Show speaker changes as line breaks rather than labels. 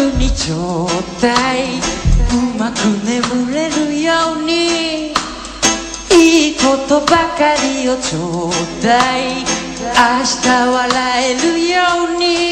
組ちょうだいうまく眠れるように。いいことばかりをちょうだい明日笑えるように。